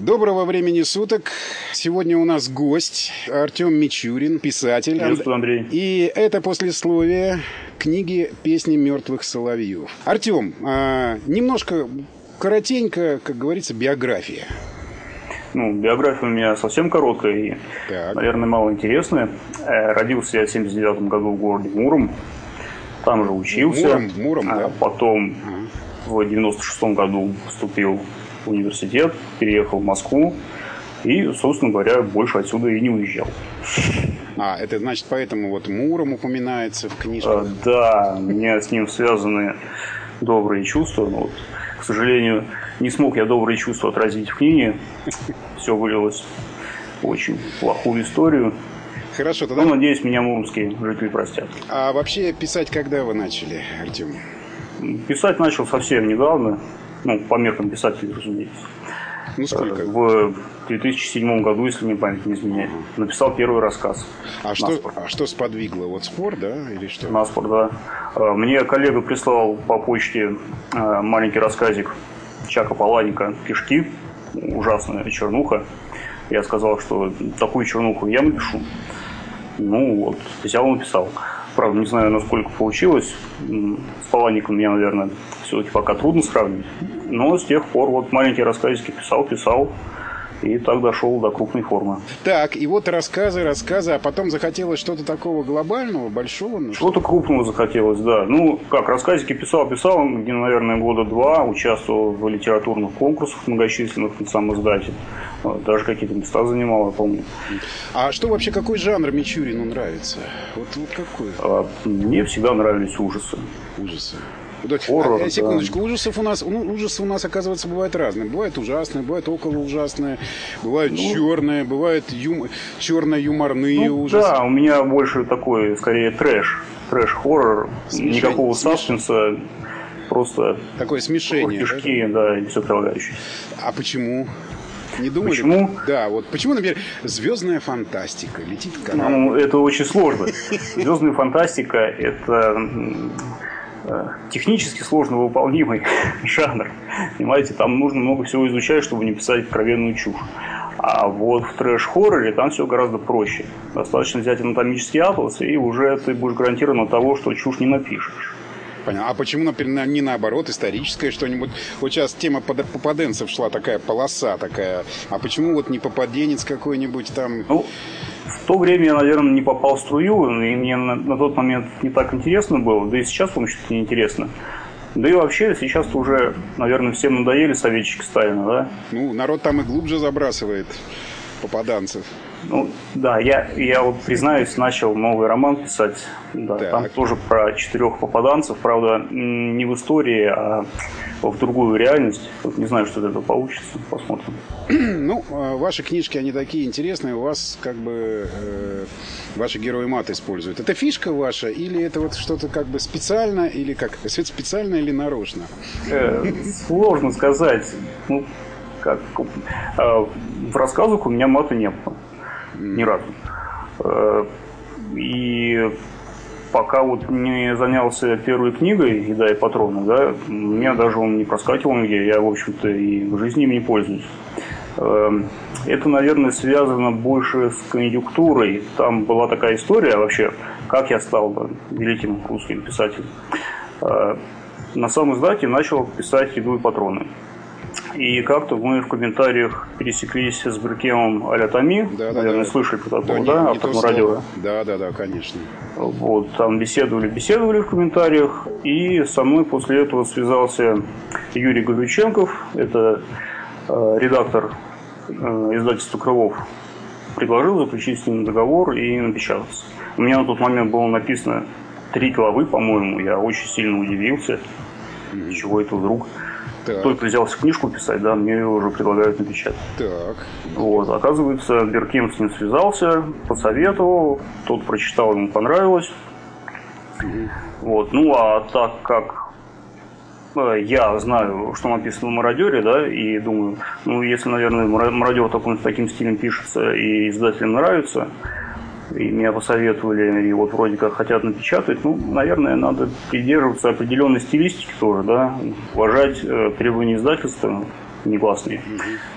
Доброго времени суток. Сегодня у нас гость Артем Мичурин, писатель. Приветствую, Андрей. И это послесловие книги «Песни мертвых соловьев». Артем, а, немножко коротенько, как говорится, биография. Ну, биография у меня совсем короткая и, так. наверное, мало интересная. Э, родился я в 79 году в городе Муром. Там же учился. Муром, Муром, а да. Потом в 96 году поступил университет, переехал в Москву и, собственно говоря, больше отсюда и не уезжал. А, это значит, поэтому вот Муром упоминается в книжке? А, да, у меня с ним связаны добрые чувства. Но вот, к сожалению, не смог я добрые чувства отразить в книге. Все вылилось в очень плохую историю. Хорошо, тогда... Ну, надеюсь, меня мурмские жители простят. А вообще писать когда вы начали, Артем? Писать начал совсем недавно. Ну, по меркам писателей, разумеется. Ну, сколько? В 2007 году, если мне память не изменяет, написал первый рассказ. А что, а что сподвигло? Вот спор, да? Или что? На спор, да. А, мне коллега прислал по почте а, маленький рассказик Чака Паланика «Кишки». Ужасная чернуха. Я сказал, что такую чернуху я напишу. Ну вот, взял и написал. Правда, не знаю, насколько получилось. С Палаником я, наверное, все-таки пока трудно сравнить. Но с тех пор вот маленькие рассказики писал, писал. И так дошел до крупной формы. Так, и вот рассказы, рассказы, а потом захотелось что-то такого глобального, большого? Ну, что-то крупного захотелось, да. Ну, как, рассказики писал, писал, где, наверное, года два, участвовал в литературных конкурсах многочисленных на сам издатель. Даже какие-то места занимал, я помню. А что вообще, какой жанр Мичурину нравится? Вот, вот какой? А, мне всегда нравились ужасы. Ужасы. Хоррор, а, секундочку, да. ужасов у нас, ну, ужасы у нас, оказывается, бывают разные. Бывают ужасные, бывают около ужасные, бывают ну, черные, бывают ю... черно-юморные ну, ужасы. Да, у меня больше такой, скорее, трэш. Трэш-хоррор, никакого саспенса, просто... Такое смешение. Кишки, да, и все прилагающее. А почему? Не думали? Почему? Да, вот почему, например, звездная фантастика летит корабль? Ну, это очень сложно. Звездная фантастика – это Э, технически сложно выполнимый жанр. Понимаете, там нужно много всего изучать, чтобы не писать откровенную чушь. А вот в трэш-хорроре там все гораздо проще. Достаточно взять анатомический атлас, и уже ты будешь гарантирован того, что чушь не напишешь. Понятно. А почему, например, не наоборот, историческое что-нибудь? Вот сейчас тема попаденцев шла, такая полоса такая. А почему вот не попаденец какой-нибудь там? Ну, в то время я, наверное, не попал в струю, и мне на, на тот момент не так интересно было, да и сейчас, по-моему, что-то неинтересно. Да и вообще, сейчас уже, наверное, всем надоели советчики Сталина, да? Ну, народ там и глубже забрасывает попаданцев. Ну, да, я, я вот признаюсь, начал новый роман писать. Да, там тоже про четырех попаданцев, правда, не в истории, а в другую реальность. Вот не знаю, что из этого получится. Посмотрим. Ну, а ваши книжки, они такие интересные. У вас как бы э, ваши герои мат используют. Это фишка ваша или это вот что-то как бы специально или как специально или нарочно? Э, сложно сказать. Ну, как э, в рассказах у меня мата не было ни разу. Э, и пока вот не занялся первой книгой «Еда и патроны», да, меня даже он не проскакивал нигде, я, в общем-то, и в жизни им не пользуюсь. Э, это, наверное, связано больше с конъюнктурой. Там была такая история вообще, как я стал великим русским писателем. На самом издате начал писать «Еду и патроны». И как-то мы в комментариях пересеклись с Брюкемом Аля Томи. Да, Наверное, да, слышали про такого, да, да автором радио. Да, да, да, конечно. Вот, там беседовали, беседовали в комментариях. И со мной после этого связался Юрий Гаврюченков. Это э, редактор э, издательства «Крылов». Предложил заключить с ним договор и напечататься. У меня на тот момент было написано три главы, по-моему. Я очень сильно удивился. Чего это вдруг? Так. Только взялся книжку писать, да, мне ее уже предлагают напечатать. Так. Вот, оказывается, Берким с ним связался, посоветовал, тот прочитал, ему понравилось. Угу. Вот, ну а так как э, я знаю, что написано в «Мародере», да, и думаю, ну, если, наверное, «Мародер» таким, таким стилем пишется и издателям нравится, и меня посоветовали, и вот вроде как хотят напечатать, ну, наверное, надо придерживаться определенной стилистики тоже, да, уважать э, требования издательства, негласные.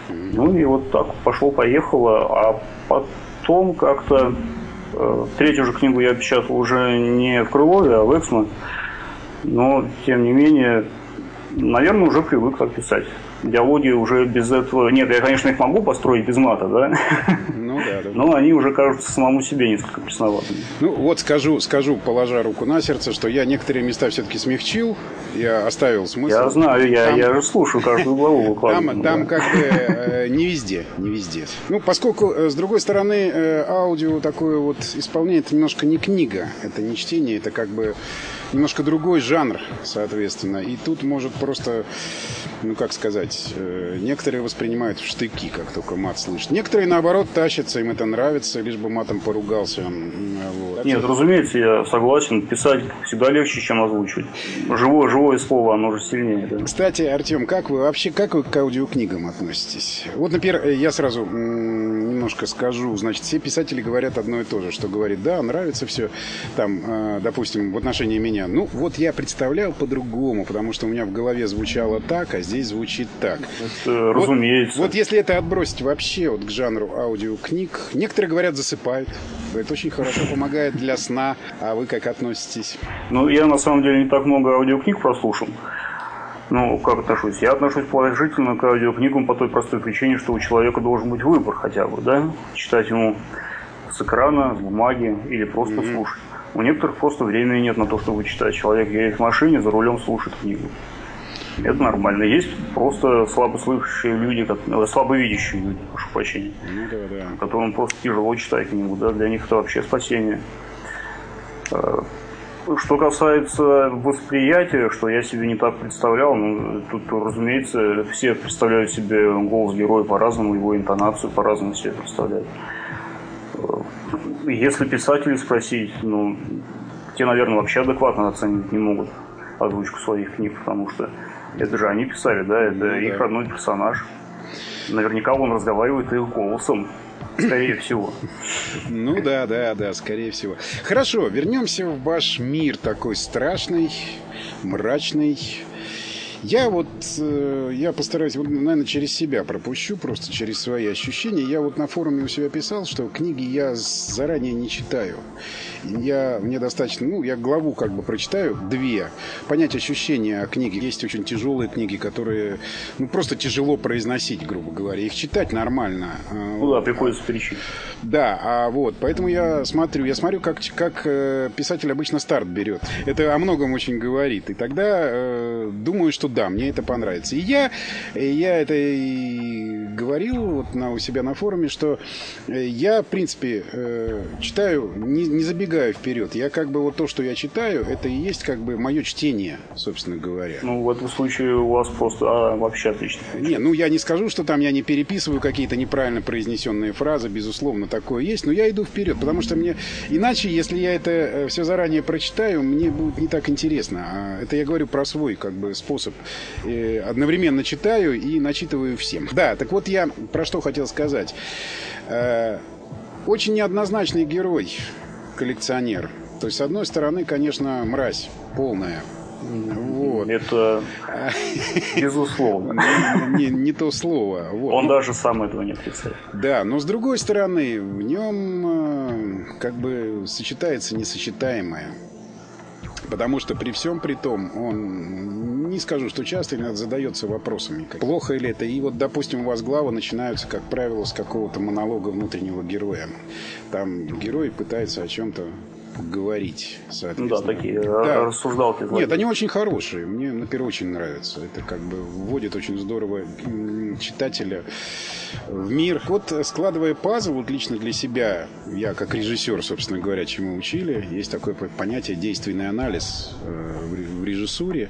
Ну и вот так пошло-поехало, а потом как-то э, третью же книгу я печатал уже не в Крылове, а в Эксмо, но тем не менее, наверное, уже привык так писать диалоги уже без этого... Нет, я, конечно, их могу построить без мата, да? Ну да, да. Но они уже кажутся самому себе несколько пресноватыми. Ну вот скажу, скажу, положа руку на сердце, что я некоторые места все-таки смягчил, я оставил смысл. Я знаю, я, там... я же слушаю каждую главу Там, там как бы э, не везде, не везде. Ну, поскольку, э, с другой стороны, э, аудио такое вот исполнение, это немножко не книга, это не чтение, это как бы немножко другой жанр, соответственно. И тут может просто, ну как сказать, э, некоторые воспринимают в штыки, как только мат слышат. Некоторые, наоборот, тащатся, им это нравится, лишь бы матом поругался. Вот. Нет, разумеется, я согласен. Писать всегда легче, чем озвучивать. Живое, живое слово, оно же сильнее. Да? Кстати, Артем, как вы вообще, как вы к аудиокнигам относитесь? Вот, например, я сразу немножко скажу. Значит, все писатели говорят одно и то же, что говорит, да, нравится все, там, э, допустим, в отношении меня. Ну, вот я представлял по-другому, потому что у меня в голове звучало так, а здесь звучит так. Это, вот, разумеется. Вот если это отбросить вообще вот к жанру аудиокниг, некоторые говорят, засыпают. Это очень хорошо помогает для сна. А вы как относитесь? Ну, я на самом деле не так много аудиокниг прослушал. Ну, как отношусь? Я отношусь положительно к аудиокнигам по той простой причине, что у человека должен быть выбор хотя бы, да? Читать ему с экрана, с бумаги или просто mm-hmm. слушать. У некоторых просто времени нет на то, чтобы читать. Человек едет в машине, за рулем слушает книгу. Это нормально. Есть просто слабослышащие люди, как, э, слабовидящие люди, прошу прощения, ну, да, да. которым просто тяжело читать книгу. Да? Для них это вообще спасение. Э, что касается восприятия, что я себе не так представлял, ну, тут, разумеется, все представляют себе голос героя по-разному, его интонацию по-разному себе представляют. Если писателей спросить, ну, те, наверное, вообще адекватно оценить не могут озвучку своих книг, потому что это же они писали, да, это ну, их да. родной персонаж. Наверняка он разговаривает их голосом. Скорее всего. Ну да, да, да, скорее всего. Хорошо, вернемся в ваш мир такой страшный, мрачный, я вот, э, я постараюсь, вот, наверное, через себя пропущу, просто через свои ощущения. Я вот на форуме у себя писал, что книги я заранее не читаю. Я, мне достаточно, ну, я главу как бы прочитаю, две. Понять ощущения о книге. Есть очень тяжелые книги, которые, ну, просто тяжело произносить, грубо говоря. Их читать нормально. А, ну да, приходится перечитывать. Да, а вот, поэтому я смотрю, я смотрю, как, как э, писатель обычно старт берет. Это о многом очень говорит. И тогда э, думаю, что да, мне это понравится. И я, я это и говорил вот на, у себя на форуме, что э, я, в принципе, э, читаю, не, не забегаю вперед. Я как бы вот то, что я читаю, это и есть как бы мое чтение, собственно говоря. Ну, в этом случае у вас просто а, вообще отлично. Не, ну я не скажу, что там я не переписываю какие-то неправильно произнесенные фразы, безусловно, такое есть, но я иду вперед, потому что мне... Иначе, если я это э, все заранее прочитаю, мне будет не так интересно. А это я говорю про свой как бы способ э, одновременно читаю и начитываю всем. Да, так вот я про что хотел сказать. Э, очень неоднозначный герой, коллекционер. То есть, с одной стороны, конечно, мразь полная. Вот. Это безусловно. Не, не то слово. Вот. Он даже сам этого не отрицает. Да, но с другой стороны, в нем как бы сочетается несочетаемое. Потому что при всем при том, он, не скажу, что часто иногда задается вопросами, плохо ли это. И вот, допустим, у вас главы начинаются, как правило, с какого-то монолога внутреннего героя. Там герой пытается о чем-то говорить, соответственно. Ну да, такие да. рассуждалки. Нет, они очень хорошие. Мне, например, очень нравятся. Это как бы вводит очень здорово читателя в мир. Вот складывая пазл, вот лично для себя, я как режиссер, собственно говоря, чему учили, есть такое понятие действенный анализ э, в режиссуре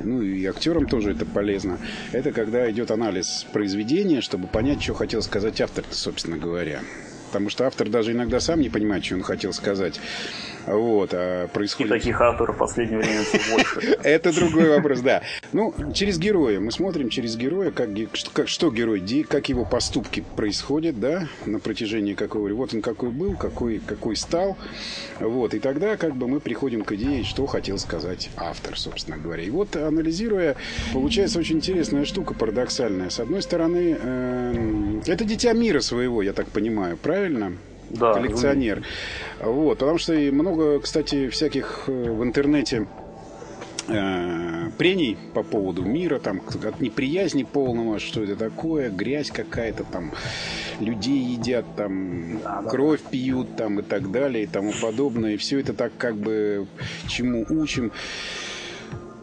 ну и актерам тоже это полезно. Это когда идет анализ произведения, чтобы понять, что хотел сказать автор, собственно говоря. Потому что автор даже иногда сам не понимает, что он хотел сказать. Вот, а происходит... И таких авторов в последнее время все больше. Это другой вопрос, да. Ну, через героя. Мы смотрим через героя, как, как, что герой, как его поступки происходят, да, на протяжении какого... Вот он какой был, какой, какой стал. Вот, и тогда как бы мы приходим к идее, что хотел сказать автор, собственно говоря. И вот, анализируя, получается очень интересная штука, парадоксальная. С одной стороны, э, это дитя мира своего, я так понимаю, правильно? Да, коллекционер. Вот, потому что и много, кстати, всяких э, в интернете э, прений по поводу мира, там, от неприязни полного, что это такое, грязь какая-то, там, людей едят, там, да, кровь пьют, там, и так далее, и тому подобное. И все это так, как бы, чему учим.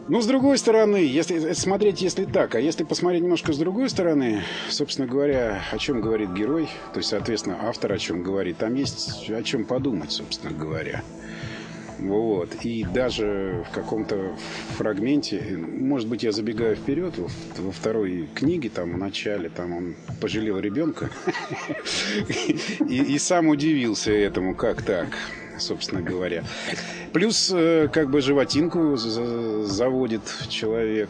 Ну, с другой стороны, если смотреть, если так, а если посмотреть немножко с другой стороны, собственно говоря, о чем говорит герой, то есть, соответственно, автор о чем говорит, там есть о чем подумать, собственно говоря. Вот. И даже в каком-то фрагменте, может быть, я забегаю вперед, во второй книге, там, в начале, там он пожалел ребенка и сам удивился этому, как так собственно говоря. Плюс, э, как бы, животинку заводит человек,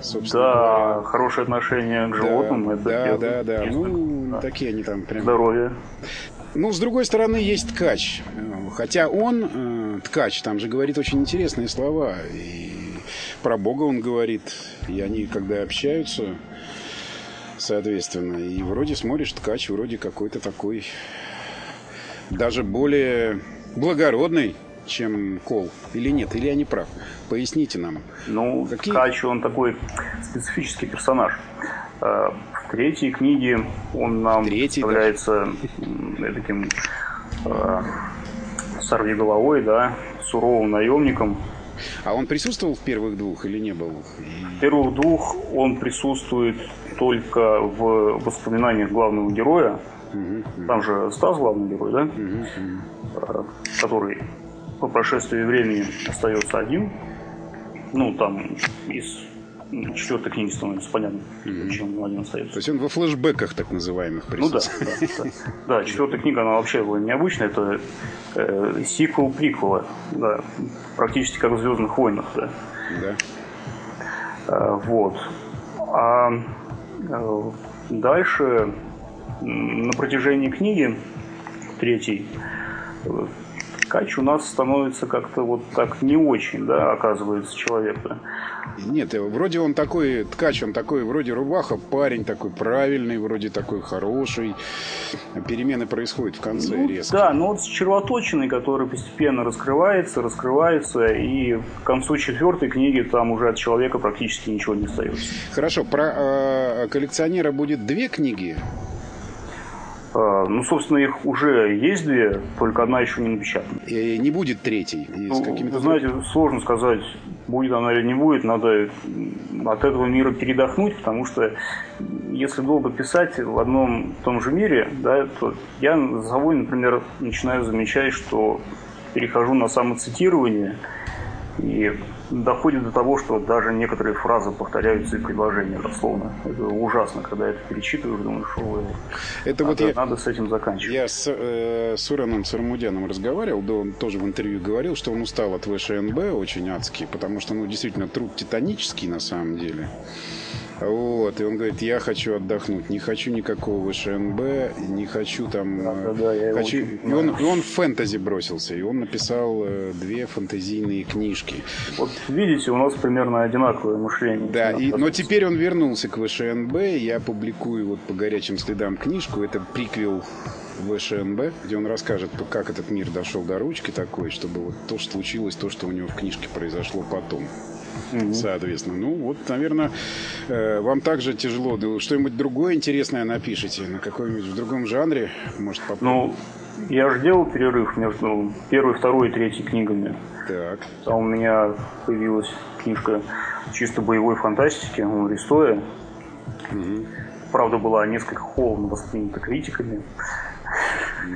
собственно да, говоря. хорошее отношение к животным. Да, это да, да, да. Ну, да. такие они там прям... Здоровье. Ну, с другой стороны, есть ткач. Хотя он, э, ткач, там же говорит очень интересные слова. И про Бога он говорит. И они, когда общаются, соответственно, и вроде смотришь, ткач вроде какой-то такой даже более благородный, чем Кол. Или нет? Или я не прав? Поясните нам. Ну, Какие... Ткач, он такой специфический персонаж. Э, в третьей книге он нам Третий, является даже. таким э, сорвиголовой, да, суровым наемником. А он присутствовал в первых двух или не был? В первых двух он присутствует только в воспоминаниях главного героя. Угу, Там же Стас главный герой, да? Угу, который по прошествии времени остается один. Ну, там из четвертой книги становится понятно, mm-hmm. почему один остается. То есть он во флешбеках так называемых присутствует. Ну да, да, да. да четвертая книга, она вообще была необычная. Это э, сиквел приквела, да, практически как в Звездных войнах, да. Да. Э, вот. А э, дальше на протяжении книги третьей Ткач у нас становится как-то вот так не очень, да, оказывается, человек. -то. Нет, э, вроде он такой, ткач, он такой, вроде рубаха, парень такой правильный, вроде такой хороший. Перемены происходят в конце ну, резко. Да, но вот с червоточиной, который постепенно раскрывается, раскрывается, и к концу четвертой книги там уже от человека практически ничего не остается. Хорошо, про э, коллекционера будет две книги ну, собственно, их уже есть две, только одна еще не напечатана. И не будет третьей? Ну, вы знаете, сложно сказать, будет она или не будет. Надо от этого мира передохнуть, потому что если долго писать в одном том же мире, да, то я за собой, например, начинаю замечать, что перехожу на самоцитирование – и доходит до того, что даже некоторые фразы повторяются и предложения дословно. Это ужасно, когда это перечитываешь, думаешь, что вы... это надо, вот я, надо с этим заканчивать. Я с э, Сураном Сармудяном разговаривал, да, он тоже в интервью говорил, что он устал от ВШНБ очень адски, потому что, ну, действительно, труд титанический на самом деле. Вот, и он говорит, я хочу отдохнуть, не хочу никакого ВШНБ, не хочу там... Да, да, да, хочу... и, он, и он в фэнтези бросился, и он написал э, две фэнтезийные книжки. Вот видите, у нас примерно одинаковое мышление. Да, и, но теперь он вернулся к ВШНБ, я публикую вот по горячим следам книжку, это приквел ВШНБ, где он расскажет, как этот мир дошел до ручки такой, чтобы вот то, что случилось, то, что у него в книжке произошло потом угу. соответственно. Ну, вот, наверное, э, вам также тяжело. Что-нибудь другое интересное напишите на какой-нибудь в другом жанре, может, попробовать? Ну, я же делал перерыв между первой, второй и третьей книгами. Так. Там у меня появилась книжка чисто боевой фантастики, он Ристоя. Угу. Правда, была несколько холодно воспринята критиками.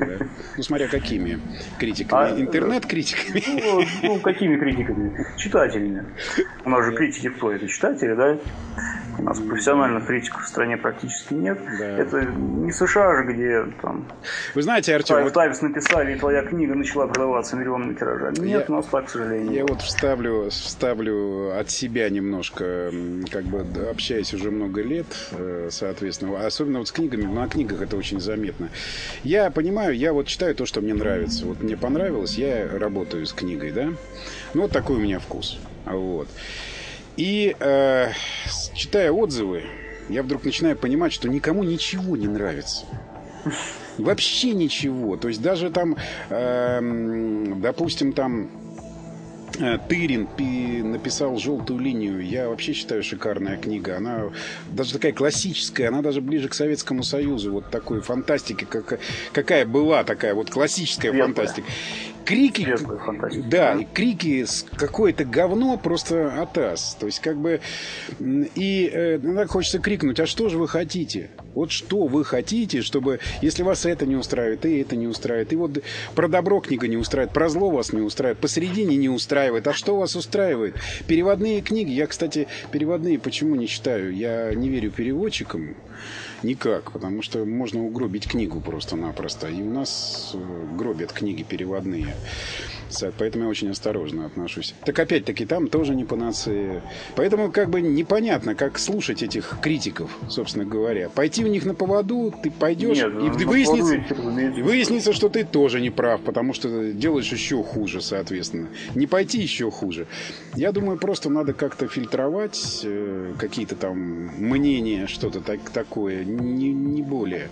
Да. Ну, смотря какими критиками. А, Интернет-критиками? Ну, ну, какими критиками? Читателями. У нас же критики кто это? Читатели, да? У нас профессиональных критиков в стране практически нет. Да. Это не США же, где там... Вы знаете, Артем... Таймс вот... написали, и твоя книга начала продаваться миллионными тиражами. Нет, я... у нас так, к сожалению. Я вот вставлю, вставлю от себя немножко, как бы общаясь уже много лет, э, соответственно, особенно вот с книгами, на книгах это очень заметно. Я понимаю, я вот читаю то, что мне нравится. Вот мне понравилось, я работаю с книгой, да? Ну, вот такой у меня вкус. Вот. И э, читая отзывы, я вдруг начинаю понимать, что никому ничего не нравится. Вообще ничего. То есть даже там, э, допустим, там э, Тырин написал «Желтую линию». Я вообще считаю шикарная книга. Она даже такая классическая, она даже ближе к Советскому Союзу. Вот такой фантастики, как, какая была такая вот классическая Светлая. фантастика крики, да, и крики с какое-то говно просто атас. То есть как бы и э, иногда хочется крикнуть, а что же вы хотите? Вот что вы хотите, чтобы, если вас это не устраивает, и это не устраивает, и вот про добро книга не устраивает, про зло вас не устраивает, посередине не устраивает, а что вас устраивает? Переводные книги, я, кстати, переводные почему не читаю? Я не верю переводчикам никак, потому что можно угробить книгу просто-напросто, и у нас э, гробят книги переводные. Поэтому я очень осторожно отношусь. Так опять-таки там тоже не панацея. Поэтому как бы непонятно, как слушать этих критиков, собственно говоря. Пойти у них на поводу, ты пойдешь, Нет, и выяснится, и выяснится, что ты тоже не прав, потому что делаешь еще хуже, соответственно. Не пойти еще хуже. Я думаю, просто надо как-то фильтровать э, какие-то там мнения, что-то так, такое, не, не более.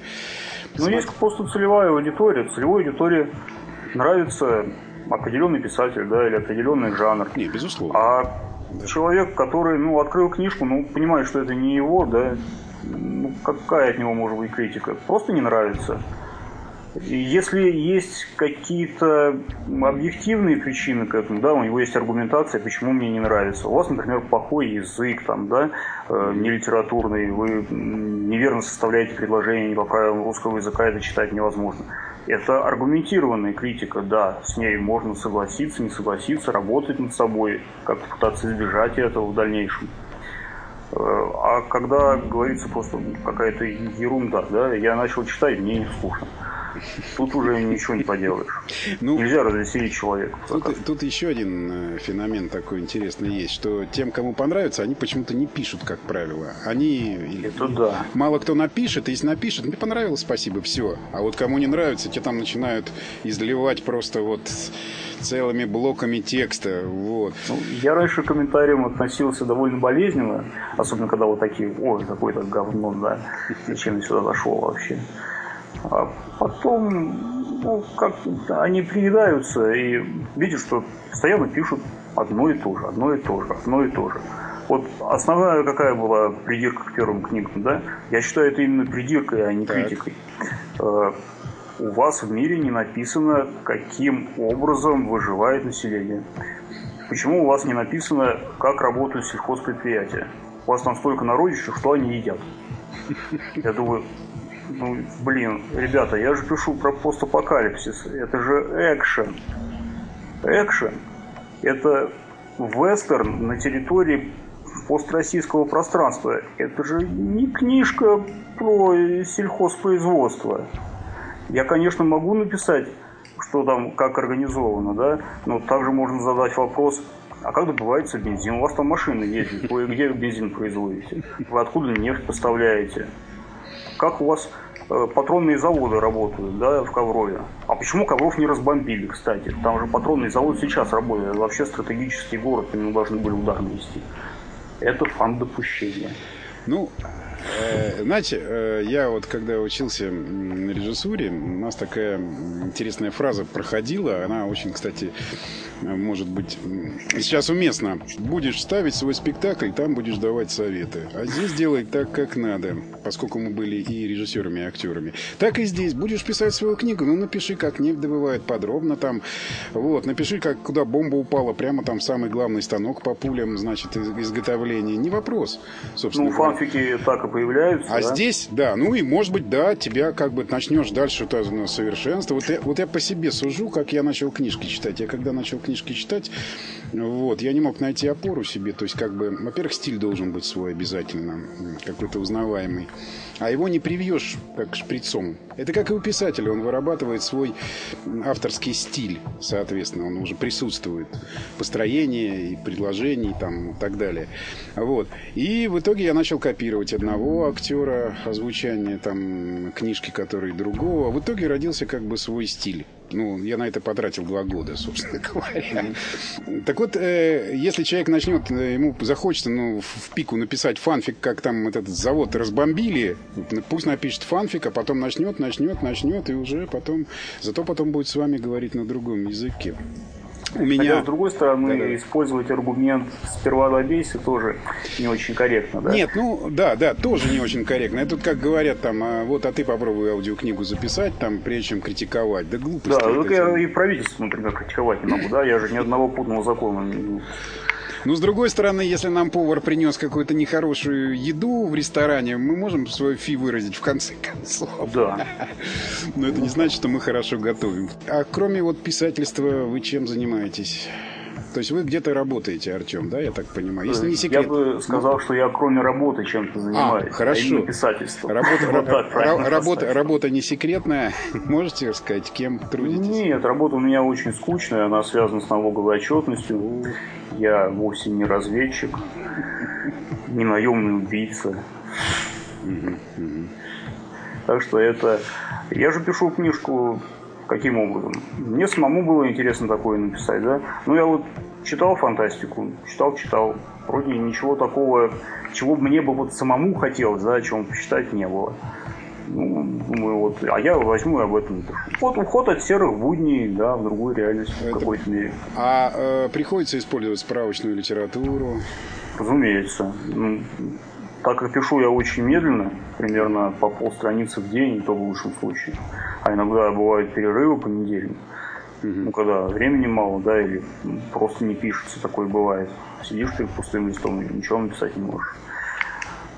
Ну, есть просто целевая аудитория. Целевой аудитории нравится определенный писатель, да, или определенный жанр. Не, безусловно. А да. человек, который, ну, открыл книжку, ну, понимает, что это не его, да, ну, какая от него может быть критика? Просто не нравится. Если есть какие-то объективные причины к этому, да, у него есть аргументация, почему мне не нравится. У вас, например, плохой язык, там, да, э, нелитературный, вы неверно составляете предложение не по правилам русского языка, это читать невозможно. Это аргументированная критика, да, с ней можно согласиться, не согласиться, работать над собой, как-то пытаться избежать этого в дальнейшем. Э, а когда говорится просто какая-то ерунда, да, я начал читать, мне не скучно. Тут уже ничего не поделаешь. Ну, Нельзя развеселить человека. Тут, тут еще один э, феномен такой интересный есть, что тем, кому понравится, они почему-то не пишут, как правило. Они... Это да. Мало кто напишет, и если напишет, мне понравилось, спасибо, все. А вот кому не нравится, те там начинают изливать просто вот целыми блоками текста. Вот. Ну, я раньше к комментариям относился довольно болезненно, особенно когда вот такие, ой, какое-то говно, да, зачем я сюда зашел вообще. А потом, ну, как они приедаются и видят, что постоянно пишут одно и то же, одно и то же, одно и то же. Вот основная какая была придирка к первым книгам, да? Я считаю, это именно придиркой, а не так. критикой. Э, у вас в мире не написано, каким образом выживает население. Почему у вас не написано, как работают сельхозпредприятия? У вас там столько народища, что они едят. Я думаю, ну, блин, ребята, я же пишу про постапокалипсис. Это же экшен. Экшен. Это вестерн на территории построссийского пространства. Это же не книжка про сельхозпроизводство. Я, конечно, могу написать, что там, как организовано, да, но также можно задать вопрос, а как добывается бензин? У вас там машины ездят, вы где бензин производите? Вы откуда нефть поставляете? Как у вас э, патронные заводы работают, да, в Коврове. А почему Ковров не разбомбили, кстати? Там же патронный завод сейчас работает. вообще стратегический город, нему должны были удар нанести. Это фан допущения. Ну, знаете, э, я вот когда учился на режиссуре, у нас такая интересная фраза проходила. Она очень, кстати, может быть, сейчас уместно. Будешь ставить свой спектакль, там будешь давать советы. А здесь делай так, как надо, поскольку мы были и режиссерами, и актерами. Так и здесь. Будешь писать свою книгу, ну, напиши, как нефть добывает подробно там. Вот, напиши, как, куда бомба упала, прямо там самый главный станок по пулям, значит, изготовления. Не вопрос, собственно Ну, фанфики так и появляются, А да? здесь, да, ну и, может быть, да, тебя как бы начнешь дальше это совершенство. Вот я, вот я по себе сужу, как я начал книжки читать. Я когда начал книжки читать, Вот, я не мог найти опору себе, то есть как бы, во-первых, стиль должен быть свой обязательно, какой-то узнаваемый. А его не привьешь как шприцом. Это как и у писателя, он вырабатывает свой авторский стиль, соответственно, он уже присутствует. Построение и предложений там и так далее. Вот. И в итоге я начал копировать одного актера, озвучание там книжки, который другого. А в итоге родился как бы свой стиль. Ну, я на это потратил два года, собственно говоря. Так вот, э, если человек начнет, э, ему захочется ну, в пику написать фанфик, как там этот завод разбомбили, пусть напишет фанфик, а потом начнет, начнет, начнет, и уже потом... Зато потом будет с вами говорить на другом языке. У меня... Хотя, с другой стороны, да, да. использовать аргумент «сперва добейся» тоже не очень корректно, да? Нет, ну, да, да, тоже не очень корректно. Это как говорят там, а, вот, а ты попробуй аудиокнигу записать, там, прежде чем критиковать. Да глупость. Да, только я и правительство, например, критиковать не могу, да? Я же ни одного путного закона не ну, с другой стороны, если нам повар принес какую-то нехорошую еду в ресторане, мы можем свою фи выразить в конце концов. Да. Но это не значит, что мы хорошо готовим. А кроме вот писательства, вы чем занимаетесь? То есть вы где-то работаете, Артем, да, я так понимаю? Если не секрет. Я бы сказал, что я кроме работы чем-то занимаюсь. А, хорошо. А писательством. Работа, вот так, работа, работа не секретная. Можете сказать, кем трудитесь? Нет, работа у меня очень скучная, она связана с налоговой отчетностью. Я вовсе не разведчик, не наемный убийца. Так что это... Я же пишу книжку Каким образом? Мне самому было интересно такое написать, да. Ну, я вот читал фантастику, читал, читал. Вроде ничего такого, чего мне бы вот самому хотелось, да, о чем почитать не было. Ну, думаю, вот, а я возьму и об этом напишу. Вот уход от серых будней, да, в другую реальность Это... в какой-то мере. А э, приходится использовать справочную литературу? Разумеется. Ну, так как пишу я очень медленно, примерно по полстраницы в день, и то в лучшем случае. А иногда бывают перерывы по неделе. Ну, когда времени мало, да, или просто не пишется, такое бывает. Сидишь ты пустым листом и ничего написать не можешь.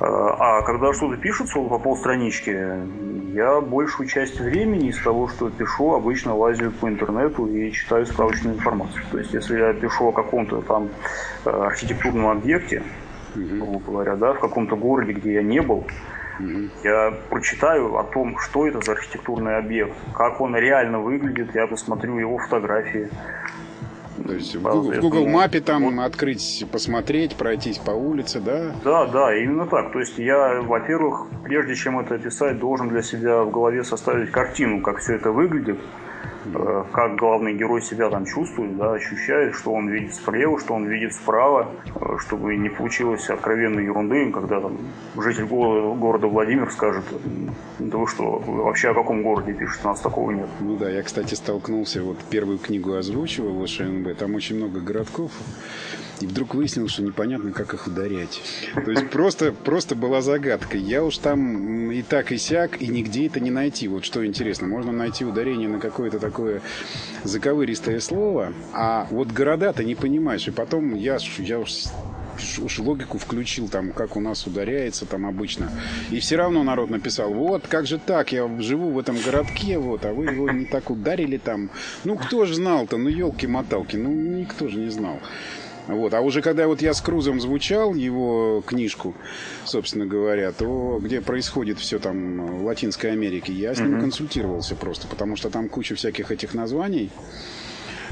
А, а когда что-то пишется по полстранички, я большую часть времени из того, что пишу, обычно лазю по интернету и читаю справочную информацию. То есть, если я пишу о каком-то там э, архитектурном объекте, грубо говоря, да, в каком-то городе, где я не был, я прочитаю о том, что это за архитектурный объект, как он реально выглядит, я посмотрю его фотографии. То есть в Google, в Google мапе там вот. открыть, посмотреть, пройтись по улице, да? Да, да, именно так. То есть я, во-первых, прежде чем это описать, должен для себя в голове составить картину, как все это выглядит. Э, как главный герой себя там чувствует, да, ощущает, что он видит слева, что он видит справа, э, чтобы не получилось откровенной ерунды, когда там житель города, Владимир скажет, да вы что, вообще о каком городе пишете, у нас такого нет. Ну да, я, кстати, столкнулся, вот первую книгу озвучивал ШНБ, там очень много городков, и вдруг выяснил, что непонятно, как их ударять. То есть просто, просто была загадка. Я уж там и так, и сяк, и нигде это не найти. Вот что интересно, можно найти ударение на какое-то такое заковыристое слово, а вот города-то не понимаешь. И потом я, я уж уж логику включил, там, как у нас ударяется там обычно. И все равно народ написал, вот, как же так, я живу в этом городке, вот, а вы его не так ударили там. Ну, кто же знал-то, ну, елки-моталки, ну, никто же не знал. Вот. А уже когда вот я с Крузом звучал его книжку, собственно говоря, то где происходит все там в Латинской Америке, я с ним mm-hmm. консультировался просто, потому что там куча всяких этих названий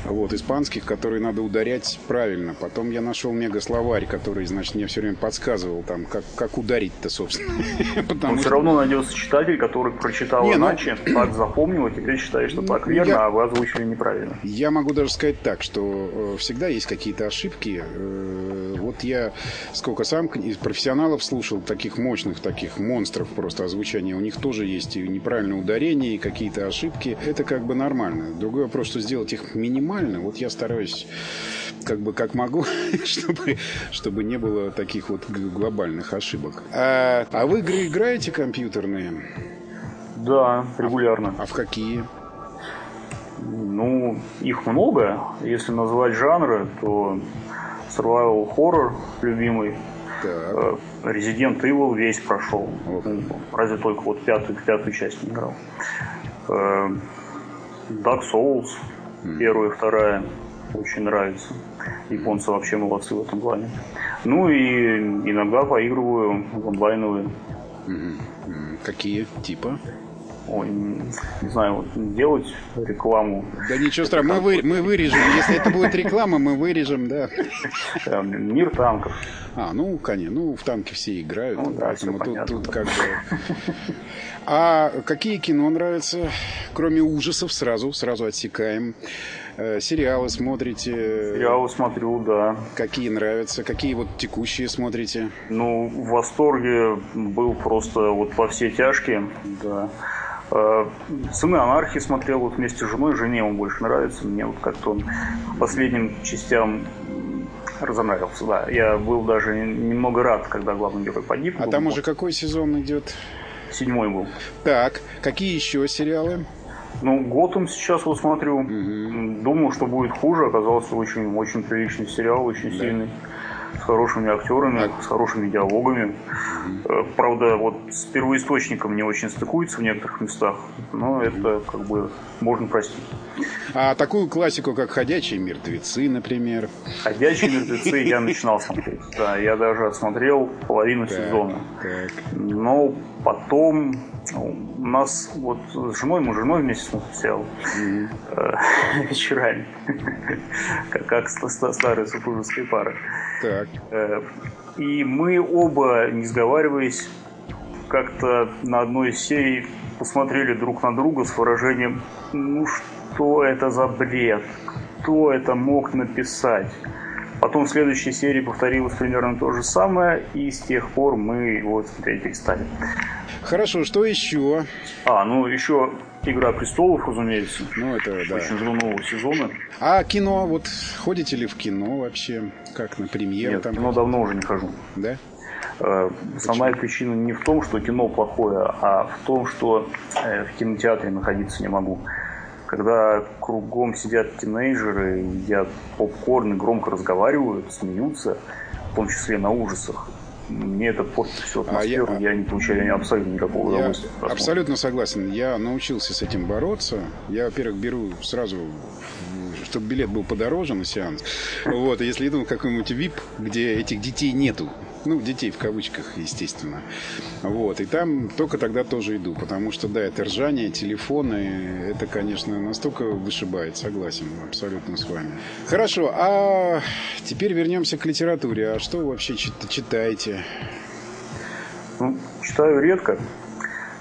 вот, испанских, которые надо ударять правильно. Потом я нашел мега-словарь, который, значит, мне все время подсказывал, там, как, как ударить-то, собственно. Но все равно найдется читатель, который прочитал ну, иначе, так запомнил, и теперь считает, что так верно, а вы озвучили неправильно. Я могу даже сказать так, что э, всегда есть какие-то ошибки. Э, вот я сколько сам из профессионалов слушал, таких мощных, таких монстров просто озвучания, у них тоже есть и неправильное ударение, и какие-то ошибки. Это как бы нормально. Другой вопрос, что сделать их минимально минимально. Вот я стараюсь как бы как могу, чтобы, чтобы не было таких вот глобальных ошибок. А, а вы игры играете компьютерные? Да, регулярно. А, а в какие? Ну, их много. Если назвать жанры, то survival horror любимый. Так. Э, Resident Evil весь прошел. Вот. Разве только вот пятую, пятую часть не играл. Э, Dark Souls первая, вторая. очень нравится. Японцы вообще молодцы в этом плане. Ну и иногда поигрываю в онлайновые. Какие типа? Ой, не знаю, вот делать рекламу. Да ничего страшного, мы, вы, мы вырежем. Если это будет реклама, мы вырежем, да. Мир танков. А, ну, конечно, ну, в танки все играют, ну, да, поэтому тут, тут как бы... А какие кино нравятся, кроме ужасов, сразу, сразу отсекаем? Э, сериалы смотрите? Сериалы смотрю, да. Какие нравятся? Какие вот текущие смотрите? Ну, в восторге был просто вот по все тяжкие, да. Э, Сыны анархии смотрел вот вместе с женой. Жене ему больше нравится. Мне вот как-то он последним частям разонравился, да. Я был даже немного рад, когда главный герой погиб. А там уже какой сезон идет? Седьмой был. Так, какие еще сериалы? Ну, Готэм сейчас вот смотрю. Угу. Думал, что будет хуже. Оказался очень, очень приличный сериал, очень да. сильный с хорошими актерами, с хорошими диалогами. mm Правда, вот с первоисточником не очень стыкуется в некоторых местах, но это как бы можно простить. А такую классику, как «Ходячие мертвецы», например? «Ходячие мертвецы» я начинал смотреть. Да, я даже отсмотрел половину так, сезона. Так. Но потом у нас вот с женой, мы с женой вместе смотрим сериал mm-hmm. вечерами, как, как старая супружеская пара. Так. Э, и мы оба, не сговариваясь, как-то на одной из серий посмотрели друг на друга с выражением «Ну что это за бред? Кто это мог написать?» Потом в следующей серии повторилось примерно то же самое, и с тех пор мы его смотреть перестали. Хорошо, что еще? А, ну еще Игра престолов, разумеется. Ну, это да. Очень жду нового сезона. А кино, вот ходите ли в кино вообще? Как на премьеры Нет, там? кино давно уже не хожу. Да? Э, основная причина не в том, что кино плохое, а в том, что э, в кинотеатре находиться не могу. Когда кругом сидят тинейджеры, едят попкорн и громко разговаривают, смеются, в том числе на ужасах, мне это портит всю атмосферу, а я, я не получаю абсолютно никакого удовольствия. Я абсолютно согласен. Я научился с этим бороться. Я, во-первых, беру сразу чтобы билет был подороже на сеанс. Вот, если иду в какой-нибудь VIP, где этих детей нету, ну, детей в кавычках, естественно. Вот, и там только тогда тоже иду, потому что, да, это ржание, телефоны, это, конечно, настолько вышибает, согласен, абсолютно с вами. Хорошо, а теперь вернемся к литературе. А что вы вообще читаете? Ну, читаю редко,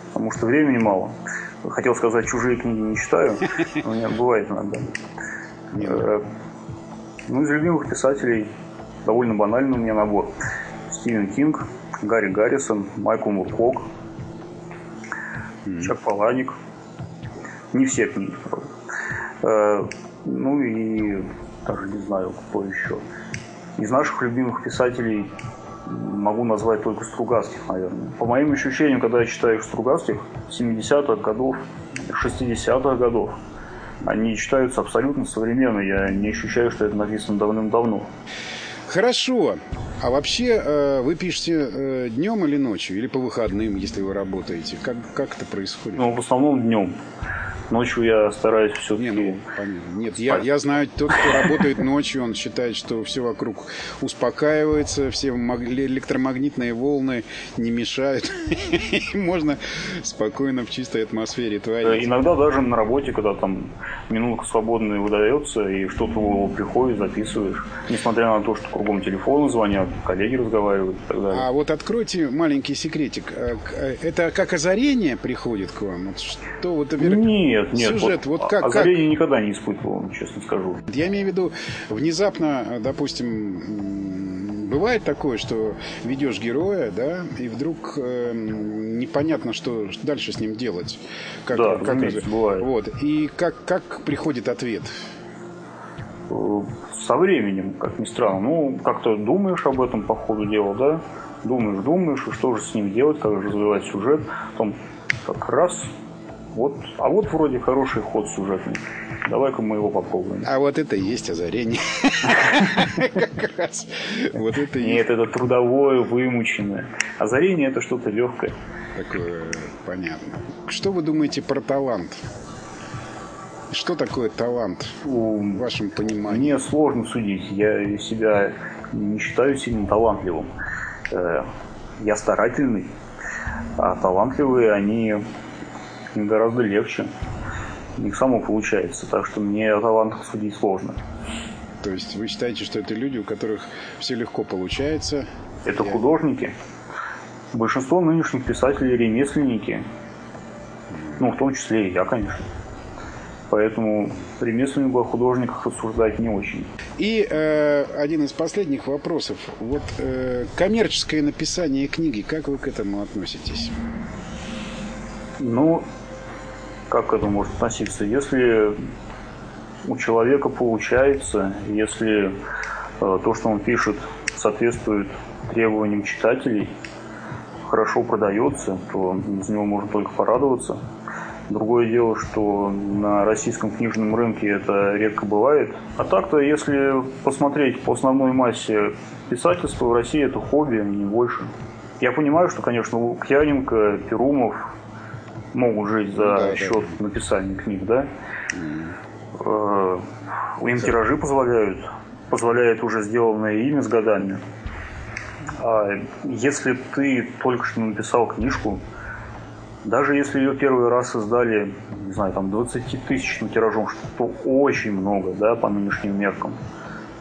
потому что времени мало. Хотел сказать, чужие книги не читаю, но у меня бывает иногда. Э, ну, из любимых писателей довольно банальный у меня набор. Стивен Кинг, Гарри Гаррисон, Майкл Муркок, mm-hmm. Чак Паланик. Не все книги, правда. Э, ну и даже не знаю, кто еще. Из наших любимых писателей могу назвать только Стругацких, наверное. По моим ощущениям, когда я читаю Стругацких 70-х годов, 60-х годов, они читаются абсолютно современно. Я не ощущаю, что это написано давным-давно. Хорошо. А вообще э, вы пишете э, днем или ночью, или по выходным, если вы работаете? Как, как это происходит? Ну, в основном днем. Ночью я стараюсь все-таки... Не, ну, Нет, я, я знаю, тот, кто работает ночью, он считает, что все вокруг успокаивается, все электромагнитные волны не мешают. Можно спокойно в чистой атмосфере творить. Иногда даже на работе, когда там минутка свободная выдается, и что-то приходит, записываешь. Несмотря на то, что кругом телефоны звонят, коллеги разговаривают и так далее. А вот откройте маленький секретик. Э, э, это как озарение приходит к вам? Что вот... Нет, нет, нет. Сюжет, вот, вот как, озарение как? никогда не испытывал, честно скажу. Я имею в виду, внезапно, допустим, бывает такое, что ведешь героя, да, и вдруг э, непонятно, что дальше с ним делать. Как, да, как бывает. Вот. И как, как приходит ответ? Э, со временем, как ни странно. Ну, как-то думаешь об этом по ходу дела, да? Думаешь, думаешь, и что же с ним делать, как же развивать сюжет. Потом как раз вот, а вот вроде хороший ход сюжетный. Давай-ка мы его попробуем. А вот это и есть озарение. Как раз. Вот это Нет, это трудовое, вымученное. Озарение это что-то легкое. Такое понятно. Что вы думаете про талант? Что такое талант в вашем понимании? Мне сложно судить. Я себя не считаю сильно талантливым. Э, я старательный, а талантливые они гораздо легче. У них само получается, так что мне о талантах судить сложно. То есть вы считаете, что это люди, у которых все легко получается? Это я... художники. Большинство нынешних писателей ремесленники. Ну, в том числе и я, конечно. Поэтому ремесленнику о художниках рассуждать не очень. И э, один из последних вопросов. Вот э, коммерческое написание книги, как вы к этому относитесь? Ну, как к этому может относиться? Если у человека получается, если э, то, что он пишет, соответствует требованиям читателей, хорошо продается, то за него можно только порадоваться. Другое дело, что на российском книжном рынке это редко бывает. А так-то, если посмотреть по основной массе писательства в России, это хобби, не больше. Я понимаю, что, конечно, Лукьяненко, Перумов могут жить за да, счет да. написания книг, да? Mm. Им тиражи позволяют, позволяет уже сделанное ими с годами. А если ты только что написал книжку, даже если ее первый раз издали, не знаю, там 20-тысячным тиражом, что очень много, да, по нынешним меркам,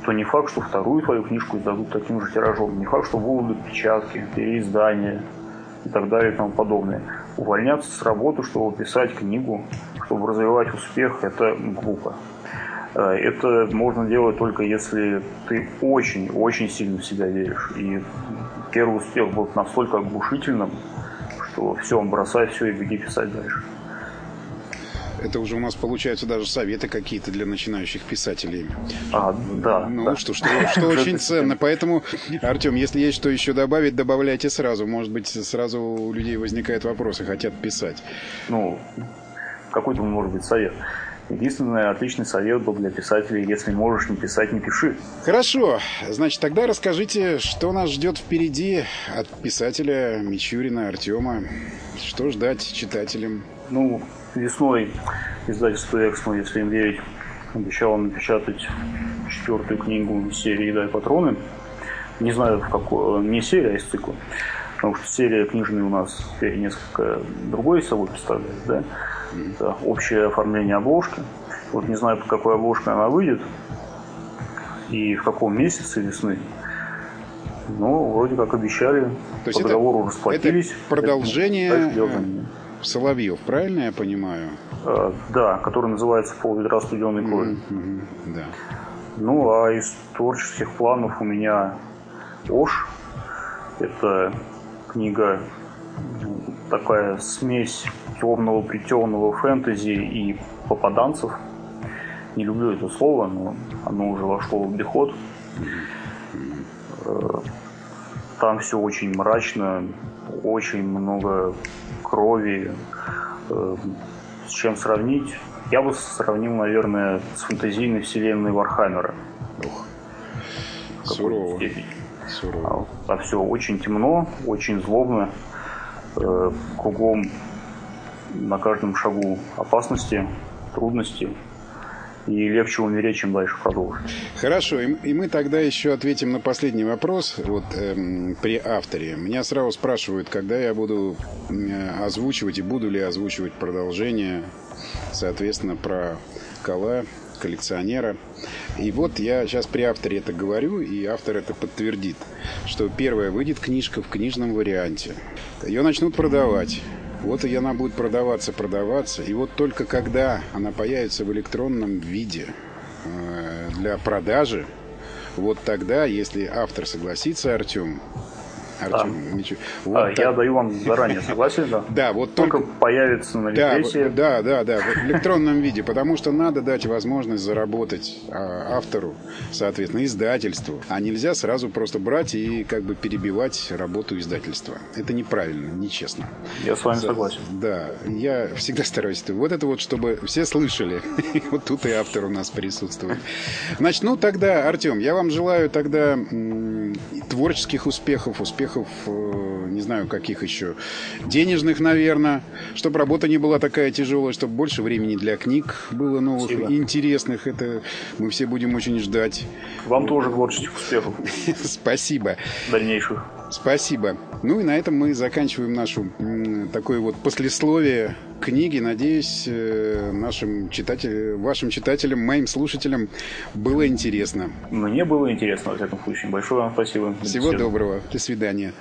то не факт, что вторую твою книжку издадут таким же тиражом, не факт, что будут печатки, переиздания и так далее и тому подобное. Увольняться с работы, чтобы писать книгу, чтобы развивать успех, это глупо. Э, это можно делать только если ты очень-очень сильно в себя веришь. И первый успех был настолько оглушительным, что все, бросай все и беги писать дальше. Это уже у нас получаются даже советы какие-то для начинающих писателей. А, да. Ну, да. что, что, что очень ценно. Поэтому, Артем, если есть что еще добавить, добавляйте сразу. Может быть, сразу у людей возникают вопросы, хотят писать. Ну, какой-то может быть совет. Единственный отличный совет был для писателей, если можешь не писать, не пиши. Хорошо. Значит, тогда расскажите, что нас ждет впереди от писателя Мичурина Артема. Что ждать читателям? Ну, весной издательство «Эксмо», если им верить, обещало напечатать четвертую книгу серии «Дай патроны». Не знаю, в какой, не серия, а из цикла. Потому что серия книжная у нас теперь несколько другой собой представляет, да? Это общее оформление обложки. Вот не знаю, под какой обложкой она выйдет и в каком месяце весны. Но вроде как обещали, То есть по договору расплатились. Это продолжение это Соловьев, правильно я понимаю? Э, да, который называется «Пол ведра студеной крови». Mm-hmm, да. Ну, а из творческих планов у меня «Ош». Это книга такая смесь темного притемного фэнтези и попаданцев. Не люблю это слово, но оно уже вошло в обиход. Э, там все очень мрачно, очень много крови. Э, с чем сравнить? Я бы сравнил, наверное, с фэнтезийной вселенной Вархаммера. Сурово. Сурово. А, а все очень темно, очень злобно. Э, кругом на каждом шагу опасности, трудности, и легче умереть, чем дальше продолжить. Хорошо, и мы тогда еще ответим на последний вопрос вот эм, при авторе. Меня сразу спрашивают, когда я буду э, озвучивать и буду ли озвучивать продолжение, соответственно, про Кала, коллекционера. И вот я сейчас при авторе это говорю, и автор это подтвердит, что первая выйдет книжка в книжном варианте. Ее начнут продавать. Вот и она будет продаваться, продаваться. И вот только когда она появится в электронном виде э, для продажи, вот тогда, если автор согласится, Артем, Артем а. Мичу. Вот а. Я даю вам заранее согласие, да. Да, вот только, только появится на репрессии. Да, да, да, в электронном виде, потому что надо дать возможность заработать а, автору, соответственно, издательству. А нельзя сразу просто брать и как бы перебивать работу издательства. Это неправильно, нечестно. Я с вами согласен. Да, я всегда стараюсь. Вот это вот, чтобы все слышали. Вот тут и автор у нас присутствует. Значит, ну тогда, Артем, я вам желаю тогда творческих успехов, успехов успехов э, не знаю, каких еще, денежных, наверное, чтобы работа не была такая тяжелая, чтобы больше времени для книг было новых Спасибо. интересных. Это мы все будем очень ждать. Вам тоже творческих успехов. Спасибо. Дальнейших. Спасибо. Ну и на этом мы заканчиваем нашу такое вот послесловие книги. Надеюсь, э, нашим читателям, вашим читателям, моим слушателям было интересно. Мне было интересно, во всяком случае. Большое вам спасибо. Всего доброго. До свидания.